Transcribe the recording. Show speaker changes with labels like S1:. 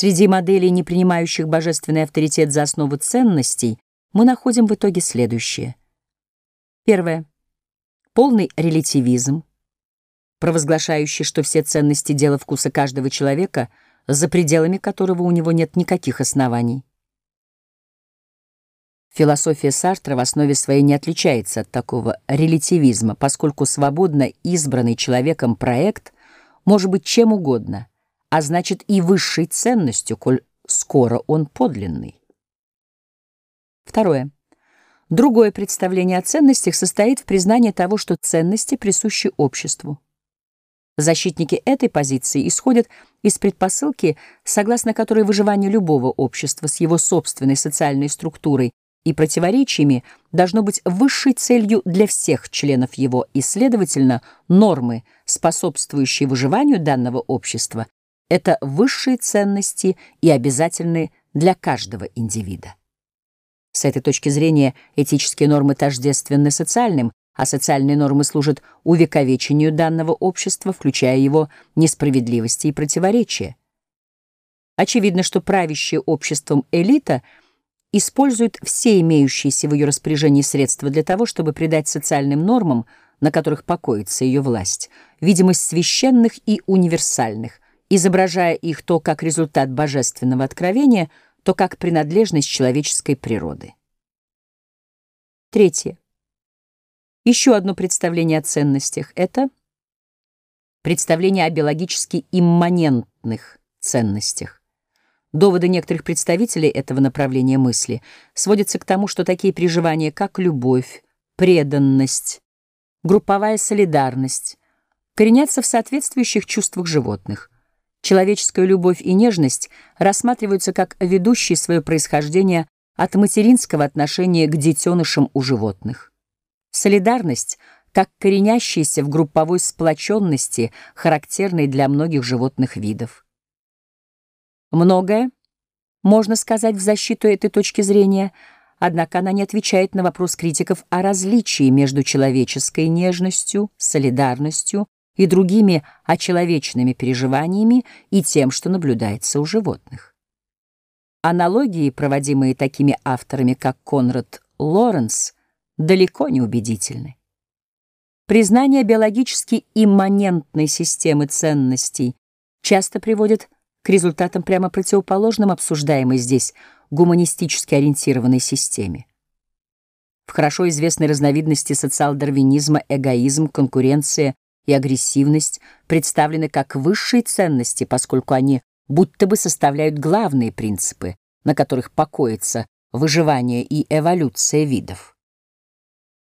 S1: Среди моделей, не принимающих божественный авторитет за основу ценностей, мы находим в итоге следующее. Первое. Полный релятивизм, провозглашающий, что все ценности — дело вкуса каждого человека, за пределами которого у него нет никаких оснований. Философия Сартра в основе своей не отличается от такого релятивизма, поскольку свободно избранный человеком проект может быть чем угодно, а значит и высшей ценностью, коль скоро он подлинный. Второе. Другое представление о ценностях состоит в признании того, что ценности присущи обществу. Защитники этой позиции исходят из предпосылки, согласно которой выживание любого общества с его собственной социальной структурой и противоречиями должно быть высшей целью для всех членов его и, следовательно, нормы, способствующие выживанию данного общества, это высшие ценности и обязательны для каждого индивида. С этой точки зрения этические нормы тождественны социальным, а социальные нормы служат увековечению данного общества, включая его несправедливости и противоречия. Очевидно, что правящее обществом элита использует все имеющиеся в ее распоряжении средства для того, чтобы придать социальным нормам, на которых покоится ее власть, видимость священных и универсальных, изображая их то как результат божественного откровения, то как принадлежность человеческой природы. Третье. Еще одно представление о ценностях — это представление о биологически имманентных ценностях. Доводы некоторых представителей этого направления мысли сводятся к тому, что такие переживания, как любовь, преданность, групповая солидарность, коренятся в соответствующих чувствах животных. Человеческая любовь и нежность рассматриваются как ведущие свое происхождение от материнского отношения к детенышам у животных. Солидарность, как коренящаяся в групповой сплоченности, характерной для многих животных видов. Многое можно сказать в защиту этой точки зрения, однако она не отвечает на вопрос критиков о различии между человеческой нежностью, солидарностью и другими очеловечными переживаниями и тем, что наблюдается у животных. Аналогии, проводимые такими авторами, как Конрад Лоренс, далеко не убедительны. Признание биологически имманентной системы ценностей часто приводит к результатам прямо противоположным обсуждаемой здесь гуманистически ориентированной системе. В хорошо известной разновидности социал-дарвинизма эгоизм, конкуренция и агрессивность представлены как высшие ценности, поскольку они будто бы составляют главные принципы, на которых покоится выживание и эволюция видов.